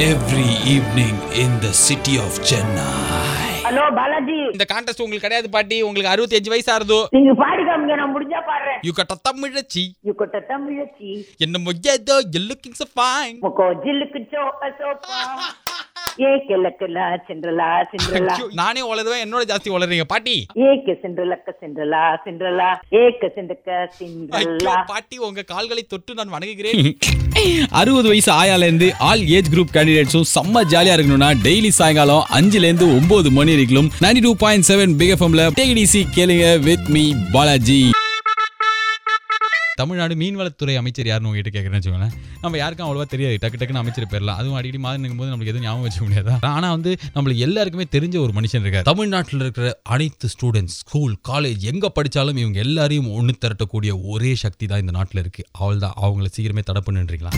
every evening in the city of Chennai. Hello Balaji இந்த contest உங்களுக்கு கிடையாது பாட்டி. உங்களுக்கு அறுபத்தி அஞ்சு வயசு ஆறுதோ. நீங்க பாடி காமிங்க நான் முடிஞ்சா பாடுறேன். யூ கட்ட தமிழச்சி யூ கொட்ட தமிழச்சி என்ன மொய்யதோ you looking so fine. முக்கோ ஜில்லுக்கு சோப்ப ஏ கிழக்குலா சென்றலா சென்றலா. நானே வளருவேன் என்னோட ஜாஸ்தி வளருறீங்க பாட்டி. ஏக்க சென்றலக்க சென்றலா சென்றலா. ஏக்க சென்றக்க ஐயோ சென்றலா பாட்டி உங்க கால்களை தொட்டு நான் வணங்குகிறேன். அறுபது வயசு ஆயாலேருந்து ஆல் ஏஜ் குரூப் கேண்டிடேட்ஸும் செம்ம ஜாலியா இருக்கணும்னா டெய்லி சாயங்காலம் அஞ்சுல இருந்து ஒன்பது மணி வரைக்கும் ninety two point seven big எஃப்எம்ல டேடிசி கேளுங்க வித் மீ பாலாஜி தமிழ்நாடு மீன்வளத்துறை அமைச்சர் யாருன்னு உங்ககிட்ட கேட்குறேன்னு வச்சுக்கோங்களேன். நம்ம யாருக்கும் அவ்வளோவா தெரியாது. டக்கு டக்குன்னு அமைச்சர் பேர்லாம். அதுவும் அடிக்கடி மாதிரி போது நம்மளுக்கு எதுவும் ஞாபகம் வச்சுக்க முடியாது? ஆனால் வந்து நம்மளுக்கு எல்லாருக்குமே தெரிஞ்ச ஒரு மனுஷன் இருக்கார். தமிழ்நாட்டில் இருக்கிற அனைத்து ஸ்டூடெண்ட்ஸ் ஸ்கூல் காலேஜ் எங்கே படித்தாலும் இவங்க எல்லாரையும் ஒன்று திரட்டக்கூடிய ஒரே சக்தி தான் இந்த நாட்டில் இருக்கு. அவள் தான் அவங்கள சீக்கிரமே தடை பண்ணுன்றீங்களா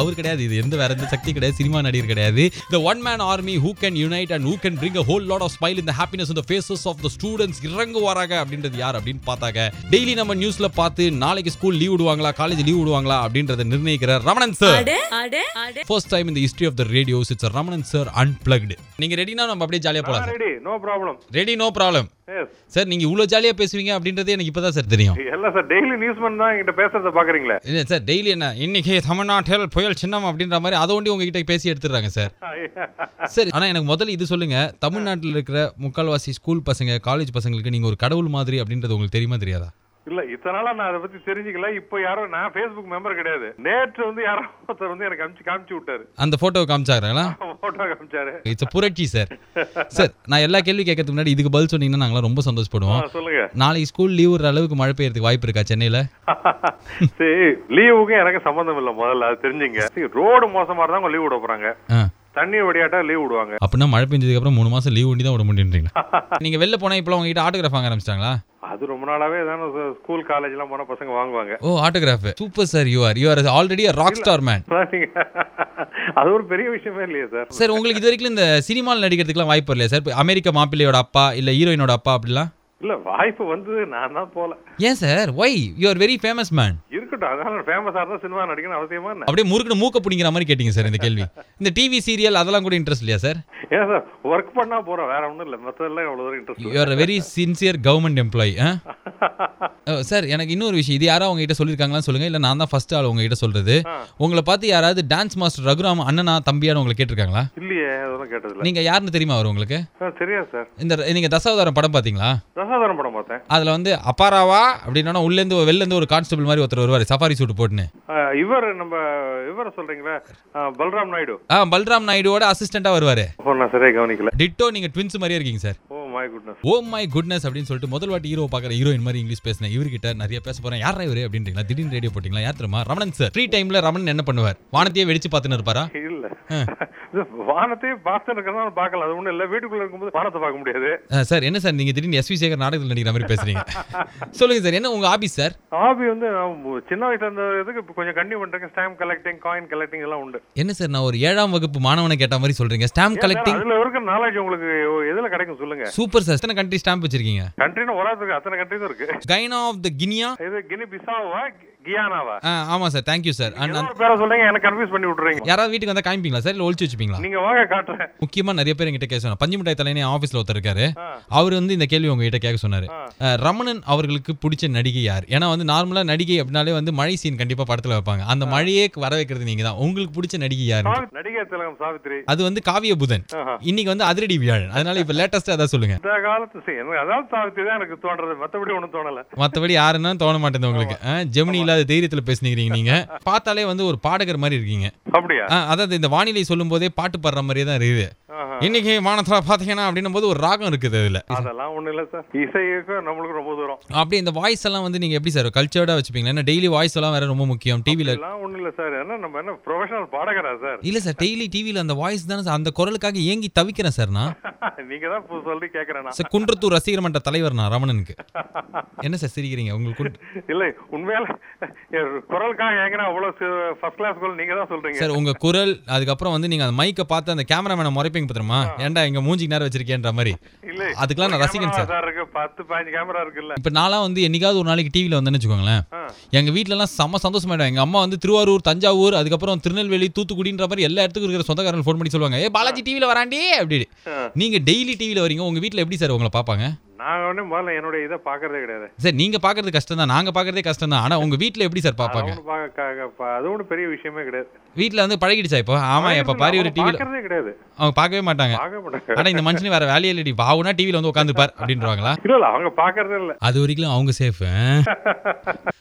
அவர் கிடையாது. இது எந்த வேற எந்த சக்தி கிடையாது. சினிமா நடிகர் கிடையாது. The one man army who can unite and who can bring a whole lot of smile இந்த ஹாப்பினஸ் இந்த ஃபேஸஸ் ஆஃப் த ஸ்டூடெண்ட்ஸ் இறங்குவாராங்க அப்படின்றது யார் அப்படின்னு பார்த்தாங்க டெய்லி நம்ம நியூஸ்ல பார்த்து நாளைக்கு ஸ்கூல் லீவ் விடுவாங்களா காலேஜ் லீவ் விடுவாங்களா அப்படின்றத நிர்ணயிக்கிற ரமணன் சார் ஃபர்ஸ்ட் டைம் இந்த history of the radios it's Ramanan sir unplugged நீங்க ரெடினா நம்ம அப்படியே ஜாலியா போலாம் ready no problem ready no problem sir நீங்க இவ்வளவு ஜாலியா பேசுவீங்க அப்படின்றதே எனக்கு இப்பதான் சார் தெரியும். இல்ல சார் டெய்லி நியூஸ்மேன் தான் என்கிட்ட பேசுறத பாக்குறீங்களே? இல்ல சார் டெய்லி என்ன? இன்னைக்கு தமிழ்நாட்டில் புயல் சின்னம் அப்படின்ற மாதிரி அதை ஒண்டி உங்ககிட்ட பேசி எடுத்துடுறாங்க சார் சரி ஆனா எனக்கு முதல்ல இது சொல்லுங்க. தமிழ்நாட்டில் இருக்கிற முக்கால்வாசி ஸ்கூல் பசங்க காலேஜ் பசங்களுக்கு நீங்க ஒரு கடவுள் மாதிரி அப்படின்றது உங்களுக்கு தெரியுமா தெரியாதா? இல்ல இத்தனை நாளா நான் அதை பத்தி தெரிஞ்சுக்கல. இப்போ யாரோ நான் ஃபேஸ்புக் மெம்பர் கிடையாது. நேற்று வந்து யாரோ ஒருத்தர் வந்து எனக்கு அமிச்சு காமிச்சு விட்டாரு. அந்த போட்டோ காமிச்சாங்களா போட்டோ காமிச்சாரு. இட்ஸ் புரட்சி சார் சார் நான் எல்லா கேள்வி கேட்கறதுக்கு முன்னாடி இதுக்கு பதில் சொன்னீங்கன்னா நாங்களாம் ரொம்ப சந்தோஷப்படுவோம். சொல்லுங்க. நாளைக்கு ஸ்கூல் லீவ் விடுற அளவுக்கு மழை பெய்யறதுக்கு வாய்ப்பு இருக்கா சென்னையில? சரி லீவுக்கும் எனக்கு சம்பந்தம் இல்ல முதல்ல அது தெரிஞ்சுங்க. ரோடு மோசமா இருந்தா அவங்க லீவ் விட போறாங்க. தண்ணி வடியாட்டா லீவ் விடுவாங்க. அப்படின்னா மழை பெஞ்சதுக்கு அப்புறம் மூணு மாசம் லீவ் ஒண்டி தான் விட முடியுன்றீங்களா? நீங்க வெளில போனா இப்பலாம் உங்ககிட்ட ஆட்டோகிராஃப் வாங்க ஆரம்பிச்சிட்டாங்களா? அது ரொம்ப நாளாவே தானே ஸ்கூல் காலேஜ் எல்லாம் போனா பசங்க வாங்குவாங்க. ஓ autograph super sir you are you are already rock star man அது ஒரு பெரிய விஷயமே இல்லையே சார் சார் உங்களுக்கு இது வரைக்கும் இந்த சினிமாவில் நடிக்கிறதுக்குலாம் வாய்ப்பு இல்லையா சார் அமெரிக்க மாப்பிள்ளையோட அப்பா இல்ல ஹீரோயினோட அப்பா அப்படிலாம்? இல்ல வாய்ப்பு வந்து நான் தான் போல. ஏன் sir why you are very famous man இருக்கட்டும் அதனால ஃபேமஸா இருந்தா சினிமா நடிக்கணும் அவசியமா என்ன? அப்படியே முறுக்குன்னு மூக்க பிடிங்கிற மாதிரி கேட்டீங்க சார் இந்த கேள்வி. இந்த டிவி சீரியல் அதெல்லாம் கூட இன்ட்ரெஸ்ட் இல்லையா சார்? ஏன் சார் ஒர்க் பண்ணா போறோம் வேற ஒண்ணும் இல்ல. மத்ததெல்லாம் அவ்வளவு தூரம் interest you are very sincere government employee sir எனக்கு இன்னொரு விஷயம். இது யாரோ உங்ககிட்ட சொல்லியிருக்காங்களான்னு சொல்லுங்க. இல்ல நான் தான் ஃபர்ஸ்ட் ஆள் உங்ககிட்ட சொல்றது. உங்களை பார்த்து யாராவது டான்ஸ் மாஸ்டர் ரகுராம் அண்ணனா தம்பியான்னு உங்களை கேட்டிருக்காங்களா? இல்லையே அதெல்லாம் கேட்டது நீங்க யாருன்னு தெரியுமா அவர் உங்களுக்கு? தெரியாது சார். இந்த நீங்க தசாவதாரம் படம் பாத்தீங்களா தசாதாரம் படம் பார்த்தேன். அதுல வந்து அப்பாராவா அப்படின்னா உள்ள இருந்து வெளில இருந்து ஒரு கான்ஸ்டபிள் மாதிரி ஒருத்தர் வருவாரு. சஃபாரி சூட் போட்டுன்னு. இவர் நம்ம இவரை சொல்றீங்களா? பல்ராம் நாயுடு. ஆ பல்ராம் நாயுடுவோட அசிஸ்டண்டா வருவாரு. ஓ நான் சரியா கவனிக்கல. டிட்டோ நீங்க ட்வின்ஸ் மாதிரியே இருக்கீங்க sir. Oh my goodness oh my goodness அப்படின்னு சொல்லிட்டு முதல் வாட்டி ஹீரோ பார்க்குற ஹீரோயின் மாதிரி இங்கிலீஷ் பேசினேன். இவர்கிட்ட நிறைய பேச போறேன். யாரா இவரு அப்படின்றீங்களா? திடீர்னு ரேடியோ போட்டிங்களா? யார் தெரியுமா? ரமணன் சார் ஃப்ரீ டைம்ல ரமணன் என்ன பண்ணுவார்? வானத்தையே வெடிச்சு பார்த்துன்னு இருப்பாரா? இல்ல. வானத்தையே பார்த்து இருக்கிறதால பார்க்கல அது ஒண்ணும் இல்ல. வீட்டுக்குள்ள இருக்கும்போது வானத்தை பார்க்க முடியாது. சார் என்ன சார் நீங்க திடீர்னு எஸ்வி சேகர் நாடகத்தில் நடிக்கிற மாதிரி பேசுறீங்க? சொல்லுங்க சார் என்ன உங்க ஆபீஸ் சார்? ஹாபி வந்து சின்ன வயசுல இருந்த இதுக்கு இப்ப கொஞ்சம் கண்டினியூ பண்றேன் ஸ்டாம்ப் கலெக்டிங் காயின் கலெக்டிங் எல்லாம் உண்டு. என்ன சார் நான் ஒரு ஏழாம் வகுப்பு மாணவனை கேட்ட மாதிரி சொல்றீங்க. ஸ்டாம்ப் கலெக்டிங் அதுல இருக்கிற நாலேஜ் உங்களுக்கு எதுல கிடைக்கும் சொல்லுங்க. சூப்பர் சார் எத்தனை கண்ட்ரி ஸ்டாம்ப் வச்சிருக்கீங்க? கண்ட்ரின்னு உலகத்துக்கு அத்தனை கண்ட்ரி இருக்கு. கைனா ஆஃப் த கினியா இது கினி பிசாவா கியானாவா? ஆமா சார். சார் பேரை எனக்கு கன்ஃபியூஸ் பண்ணி விட்டுறீங்க. யாராவது வீட்டுக்கு வந்தா காமிப்பீங்களா சார்? இல்ல ஒளிச்சு வச்சுப்பீங்களா? நீங்க வாங்க காட்டுறேன். முக்கியமா நிறைய பேர் என்கிட்ட கேட்க சொன்னாங்க. பஞ்சு மிட்டாய் தலைனே ஆஃபீஸ்ல ஒருத்தர் இருக்காரு. அவர் வந்து இந்த கேள்வி உங்ககிட்ட கேட்க சொன்னாரு. ரமணன் அவர்களுக்கு பிடிச்ச நடிகை யார்? ஏன்னா வந்து நார்மலா நடிகை அப்படின்னாலே வந்து மழை சீன் கண்டிப்பா படத்துல வைப்பாங்க. அந்த மழையே வர வைக்கிறது நீங்க தான். உங்களுக்கு பிடிச்ச நடிகை யார்? திலகம் சாவித்ரி. அது வந்து காவிய புதன். இன்னைக்கு வந்து அதிரடி வியாழன். அதனால இப்ப லேட்டஸ்டா அதான் சொல்லுங்க. இந்த காலத்து சரி, எனக்கு அதாவது சாவித்ரி தான் எனக்கு தோன்றது. மத்தபடி ஒண்ணும் தோணல. மத்தபடி யாருன்னா தோண மாட்டேங்குது உங்களுக்கு. அஹ், ஜெமினி இல்லாத தைரியத்துல பேசினீங்க நீங்க. பார்த்தாலே வந்து ஒரு பாடகர் மாதிரி இருக்கீங்க. அப்படியா? அதாவது இந்த வானிலை சொல்லும் போதே பாட்டு பாடுற மாதிரியே தான் இருக்குது. இன்னைக்கு வானத்துல பாத்தீங்கன்னா அப்படின்னும் போது ஒரு ராகம் இருக்குது அதுல. அதெல்லாம் ஒண்ணும் இல்ல சார். இசைக்கும் நம்மளுக்கு ரொம்ப தூரம். அப்படியே இந்த வாய்ஸ் எல்லாம் வந்து நீங்க எப்படி சார் கல்ச்சர்டா வச்சுப்பீங்களா? ஏன்னா டெய்லி வாய்ஸ் எல்லாம் வேற ரொம்ப முக்கியம். டிவில எல்லாம் ஒண்ணும் இல்ல சார். என்ன நம்ம என்ன ப்ரொஃபஷனல் பாடகரா சார்? இல்ல சார் டெய்லி டிவில அந்த வாய்ஸ் தானே சார். அந்த குரலுக்காக ஏங்கி தவிக்கிறேன் சார் நான். நீங்க தான் சொல்லி கேக்குறேன். சார் குன்றத்தூர் ரசிகர் மன்ற தலைவர் நான் ரமணனுக்கு. என்ன சார் சிரிக்கிறீங்க? உங்களுக்கு இல்ல உண்மையால குரலுக்காக ஏங்கினா அவ்வளவு ஃபர்ஸ்ட் கிளாஸ் குரல் நீங்க தான் சொல்றீங்க. சார் உங்க குரல் அதுக்கப்புறம் வந்து நீங்க அந்த மைக்கை பார்த்து அந்த கேமராமேனை முறைப்பீங்க பத்திரமா ஏன்டா எங்க மூஞ்சிக்கு நேரம் வச்சிருக்கேன்ற மாதிரி. இல்ல அதுக்கெல்லாம் நான் ரசிகன் சார். இருக்கு. பத்து பதினஞ்சு கேமரா இருக்குல்ல. இப்ப நான்லாம் வந்து என்னைக்காவது ஒரு நாளைக்கு டிவில வந்தேன்னு வச்சுக்கோங்களேன். எங்க வீட்ல எல்லாம் செம்ம சந்தோஷமாயிடும். எங்க அம்மா வந்து திருவாரூர் தஞ்சாவூர் அதுக்கப்புறம் திருநெல்வேலி தூத்துக்குடின்ற மாதிரி எல்லா இடத்துக்கும் இருக்கிற சொந்தக்காரங்க ஃபோன் பண்ணி சொல்லுவாங்க ஏ பாலாஜி டிவில வராண்டி? அப்படி. நீங்க டெய்லி டிவில வரீங்க. உங்க வீட்ல எப்படி சார் உங்களை பாப்பாங்க நான் வந்து முதல்ல என்னுடைய இதை பாக்குறதே கிடையாது. சார் நீங்க பாக்குறது கஷ்டம் தான் நாங்க பாக்குறதே கஷ்டம் தான் ஆனா உங்க வீட்ல எப்படி சார் பாப்பாங்க அது ஒன்றும் பெரிய விஷயமே கிடையாது. வீட்ல வந்து பழகிடுச்சா இப்போ? ஆமா எப்ப பாரி ஒரு பாக்குறதே கிடையாது. அவங்க பார்க்கவே மாட்டாங்க. ஆனா இந்த மனுஷனே வேற வேலையே இல்லடி. பாவுனா டிவில வந்து உட்காந்துப்பார் அப்படின்றவாங்களா இல்ல அவங்க பாக்குறதே இல்ல. அது வரைக்கும் அவங்க சேஃப்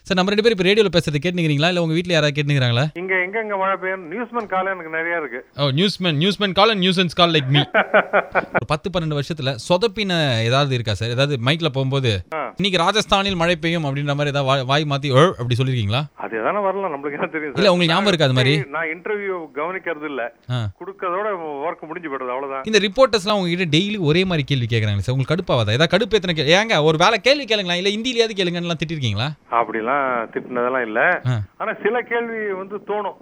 சார் நம்ம ரெண்டு பேரும் இப்போ ரேடியோவில் பேசுறது கேட்டுக்கிறீங்களா இல்லை உங்க வீட்டில் யாராவது கேட்டுக்கிறாங்களா இங்க எங்க எங்க மழை பெய்யும் நியூஸ்மேன் காலம் எனக்கு நிறைய இருக்கு. ஓ newsman newsman call and nuisance call like me ஒரு பத்து பன்னெண்டு வருஷத்துல சொதப்பின ஏதாவது இருக்கா சார்? ஏதாவது மைக்ல போகும்போது. இன்னைக்கு ராஜஸ்தானில் மழை பெய்யும் அப்படின்ற மாதிரி ஏதாவது வாய்- மாத்தி அப்படி சொல்லிருக்கீங்களா? அது எதானே வரலாம். நம்மளுக்கு என்ன தெரியும் இல்ல உங்களுக்கு ஞாபகம் இருக்கா அது மாதிரி? நான் இன்டர்வியூ கவனிக்கிறது இல்ல. குடுக்கறதோட ஒர்க் முடிஞ்சு போயிடுது அவ்வளவுதான். இந்த ரிப்போர்ட்டர்ஸ்லாம் உங்ககிட்ட டெய்லி ஒரே மாதிரி கேள்வி கேட்குறாங்க சார்? உங்களுக்கு கடுப்பாவாதா? ஏதாவது கடுப்பு எத்தனை ஏங்க ஒரு வேலை கேள்வி கேளுங்களா? இல்லை ஹிந்திலையாவது கேளுங்கன்னு திட்டிருக்கீங்களா? அப்படிலாம் திட்டினதெல்லாம் இல்ல. ஆனா சில கேள்வி வந்து தோணும்.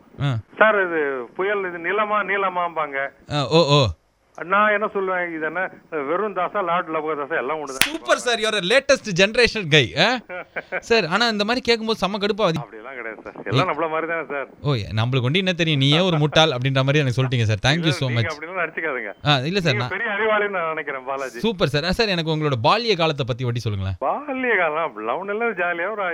சார் இது புயல் இது நிலமா நீளமாம்பாங்க. ஓ ஓ. நான் என்ன சொல்லுவேன் இது என்ன வெறும் தாசா லாட் லபக தாசா எல்லாம் ஒண்ணுதான். Super sir your latest generation guy sir ஆனா இந்த மாதிரி கேட்கும்போது செம்ம கடுப்பாவது அப்படிலாம் கிடையாது சார். எல்லாம் நம்மள மாதிரி தானே சார். ஓ நம்மளுக்கு ஒண்டி என்ன தெரியும்? நீயே ஒரு முட்டாள் அப்படின்ற மாதிரி எனக்கு சொல்லிட்டீங்க சார். தேங்க்யூ மச் அப்படிலாம் ஆ இல்ல சார் நான் பெரிய நான் நினைக்கிறேன் பாலாஜி. Super sir. சார் எனக்கு உங்களோட பால்ய காலத்தை பத்தி வட்டி சொல்லுங்களேன். பால்ய காலம் லவ் எல்லாம் ஜாலியா ஒரு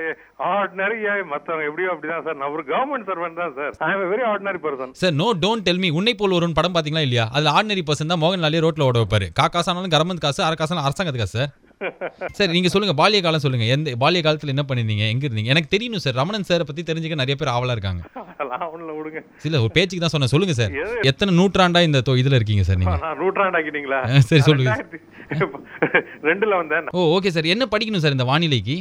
ஆர்டினரி மத்தவங்க எப்படியோ அப்படிதான் சார். நான் ஒரு கவர்மெண்ட் சர்வெண்ட் தான் sir. I am very ordinary person sir no don't tell me உன்னை போல் ஒருவன் படம் பாத்தீங்களா இல்லையா? அதுல ஆர்டினரி பர்சன் தான் மோகன்லாலே ரோட்ல ஓட வைப்பாரு. கா காசானாலும் கவர்மெண்ட் காசு அரை காசானாலும் அரசாங்கத்து காசு. சார் சார் நீங்க சொல்லுங்க பால்ய காலம் சொல்லுங்க. எந்த பால்ய காலத்துல என்ன பண்ணிருந்தீங்க? எங்க இருந்தீங்க? எனக்கு தெரியணும் சார் ரமணன் சாரை பத்தி தெரிஞ்சுக்க நிறைய பேர் ஆவலா இருக்காங்க. சில ஒரு பேச்சுக்கு தான் சொன்னேன். சொல்லுங்க சார். எது? எத்தனை நூற்றாண்டா இந்த இதுல இருக்கீங்க சார் நீங்க? நான் நூற்றாண்டு ஆக்கிட்டீங்களா ஆ, சரி, சொல்லுங்க. ரெண்டுல வந்தேன். Oh okay sir. என்ன படிக்கணும் சார் இந்த வானிலைக்கு?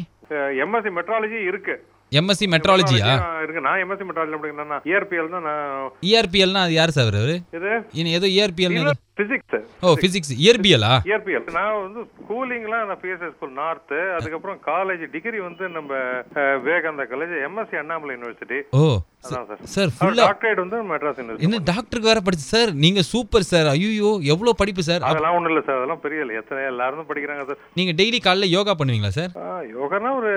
எம்எஸ்சி மெட்ராலஜி இருக்கு. எம்எஸ்சி மெட்ராலஜியா இருக்கு. நான் எம்எஸ்சி மெட்ராலஜி அப்படின்னா இயற்பியல் தான் நான் இஆர்பிஎல்னா அது யார் சார் அவரு? இது இன்னும் ஏதோ இஆர்பிஎல் பிசிக்ஸ் ஓ பிசிக்ஸ் இயற்பியலா இயற்பியல் நான் வந்து ஸ்கூலிங்லாம் நான் பிஎஸ்எஸ் ஸ்கூல் நார்த் அதுக்கப்புறம் காலேஜ் டிகிரி வந்து நம்ம Vivekananda college MSc Annamalai university oh. Sir ஃபுல்லா டாக்டரேட் வந்து மெட்ராஸ் யூனிவர்சிட்டி என்ன டாக்டருக்கு வேற படிச்சு சார் நீங்க சூப்பர் சார் ஐயோ எவ்வளவு படிப்பு சார் அதெல்லாம் ஒண்ணும் இல்ல சார் அதெல்லாம் பெரிய இல்லை எத்தனை எல்லாரும் படிக்கிறாங்க சார் நீங்க டெய்லி காலைல யோகா பண்ணுவீங்களா சார் யோகானா ஒரு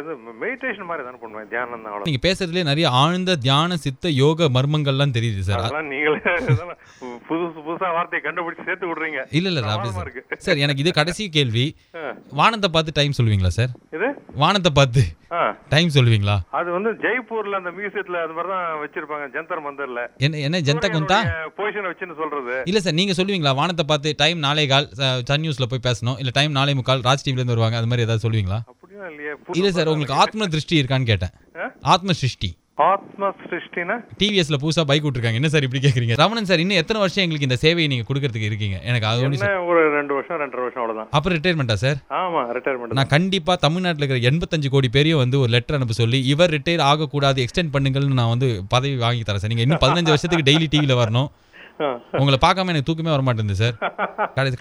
இது மெடிடேஷன் மாதிரி தானே பண்ணுவேன் தியானம் தான் அவ்வளவு. நீங்க பேசுறதுலயே நிறைய ஆழ்ந்த தியான சித்த யோக மர்மங்கள்லாம் தெரியுது சார் அதெல்லாம் நீங்களே புதுசு புதுசா வார்த்தையை கண்டுபிடிச்சு சேர்த்து விடுறீங்க. இல்ல இல்ல சார் எனக்கு இது கடைசி கேள்வி. வானத்தை பார்த்து டைம் சொல்லுவீங்களா சார் இது? வானத்தை பார்த்து டைம் சொல்லுவீங்களா? அது வந்து ஜெய்ப்பூர்ல அந்த மியூசியத்துல அது மாதிரி தான் வச்சிருப்பாங்க ஜந்தர் மந்தர்ல. என்ன என்ன ஜனதா குந்தா? பொசிஷன் வச்சுன்னு சொல்றது. இல்ல சார் நீங்க சொல்லுவீங்களா? வானத்தை பார்த்து டைம் நாளை கால் சன் நியூஸ்ல போய் பேசணும். இல்ல டைம் நாளை முக்கால் ராஜ் டிவில இருந்து வருவாங்க அது மாதிரி ஏதாவது சொல்லுவீங்களா? இல்ல சார் உங்களுக்கு ஆத்ம திருஷ்டி இருக்கான்னு கேட்டேன்? ஆத்ம சிருஷ்டி. ஆத்ம சிருஷ்டினா டிவிஎஸ்ல புதுசா பைக் விட்டுருக்காங்க. என்ன சார் இப்படி கேக்குறீங்க? ரமணன் சார் இன்னும் எத்தனை வருஷம் எங்களுக்கு இந்த சேவையை நீங்க கொடுக்கறதுக்கு இருக்கீங்க? எனக்கு அது என்ன ஒரு ரெண்டு வருஷம் ரெண்டரை வருஷம் அவ்வளவுதான். அப்புறம் ரிட்டையர்மெண்டா சார்? ஆமா ரிட்டையர்மெண்ட் நான் கண்டிப்பா தமிழ்நாட்டில் இருக்கிற எண்பத்தஞ்சு கோடி பேரையும் வந்து ஒரு லெட்டர் அனுப்ப சொல்லி இவர் ரிட்டையர் ஆகக்கூடாது எக்ஸ்டெண்ட் பண்ணுங்கள்னு நான் வந்து பதவி வாங்கி தரேன் சார். நீங்க இன்னும் பதினஞ்சு வருஷத்துக்கு டெய்லி டிவில வரணும். உங்களை பார்க்காம எனக்கு தூக்கமே வர மாட்டேங்குது சார்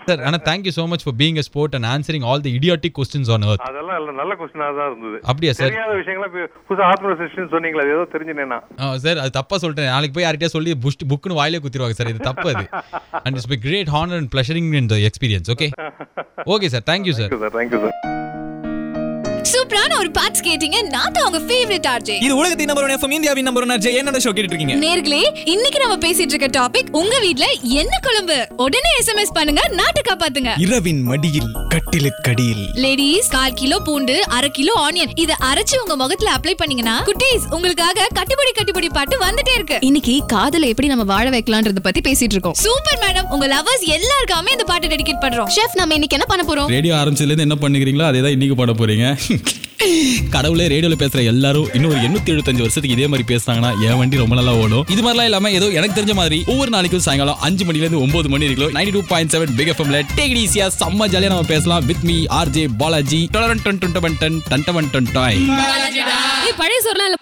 சார் ஆனால் thank you so much for being sport and answering all the idiotic questions on earth. அதெல்லாம் இல்ல நல்ல கொஸ்டினா தான் இருந்தது. அப்படியா சார் தெரியாத விஷயங்களா புதுசா ஆத்ம சிருஷ்டின்னு சொன்னீங்களா ஏதோ தெரிஞ்சுனேனா சார் அது தப்பா சொல்லிட்டேன். நாளைக்கு போய் யார்கிட்டயா சொல்லி புஷ்ட் புக்குன்னு வாயிலே குத்திடுவாங்க சார் இது தப்பு அது. And it's by great honour and pleasuring in the experience okay okay sir thank you sir thank you sir ஒரு பாட்ஸ் கேட்டீங்க நான் தான் உங்க ஃபேவரட் ஆர்ஜே. இது உலகத்தின் நம்பர் ஒன் எஃப்எம் இந்தியாவின் நம்பர் ஒன் ஆர்ஜே. என்னோட ஷோ கேட்டுட்டு இருக்கீங்க? நேர்களே இன்னைக்கு நம்ம பேசிட்டு இருக்க டாபிக் உங்க வீட்ல என்ன குழம்பு? உடனே எஸ்எம்எஸ் பண்ணுங்க நாட்டு காப்பாத்துங்க. இரவின் மடியில் கட்டிலுக்கடியில் லேடிஸ் கால் கிலோ பூண்டு அரை கிலோ ஆனியன் இத அரைச்சு உங்க முகத்துல அப்ளை பண்ணீங்கன்னா குட்டீஸ் உங்களுக்காக கட்டுப்படி கட்டுப்படி பாட்டு வந்துட்டே இருக்கு. இன்னைக்கு காதல எப்படி நம்ம வாழ வைக்கலாம்ன்றத பத்தி பேசிட்டு இருக்கோம். சூப்பர் மேடம் உங்க லவர்ஸ் எல்லாருக்காமே இந்த பாட்டு டெடிகேட் பண்றோம். ஷெஃப் நம்ம இன்னைக்கு என்ன பண்ண போறோம்? ரேடியோ ஆரம்பிச்சதுலேருந்து என்ன பண்ணுகிறீங்களோ அதே தான் இன்னைக்கு பாட போறீங்க. கடவுளே ரேடியோல பேசுற எல்லாரும் இன்னும் ஒரு எண்ணூத்தி எழுபத்தஞ்சு வருஷத்துக்கு இதே மாதிரி பேசினாங்கன்னா என் வண்டி ரொம்ப நல்லா ஓடும் இது மாதிரிலாம் இல்லாம ஏதோ எனக்கு தெரிஞ்ச மாதிரி ஒவ்வொரு நாளைக்கும் சாயங்காலம் அஞ்சு மணில இருந்து ஒன்பது மணி வரைக்கும் ninety two point seven big எஃப்எம்ல டேக் ஈஸியா செம்ம ஜாலியா நம்ம பேசலாம் with me R J Balaji பழைய சொல்லாம்